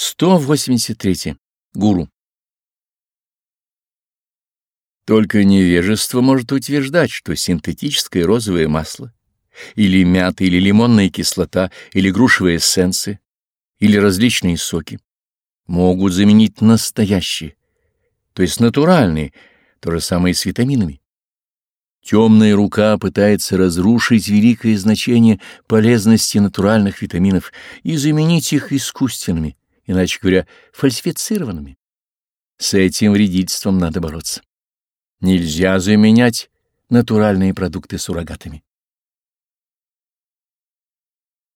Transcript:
183. Гуру. Только невежество может утверждать, что синтетическое розовое масло, или мята, или лимонная кислота, или грушевые эссенции, или различные соки могут заменить настоящие, то есть натуральные, то же самое с витаминами. Темная рука пытается разрушить великое значение полезности натуральных витаминов и заменить их искусственными, иначе говоря, фальсифицированными. С этим вредительством надо бороться. Нельзя заменять натуральные продукты суррогатами.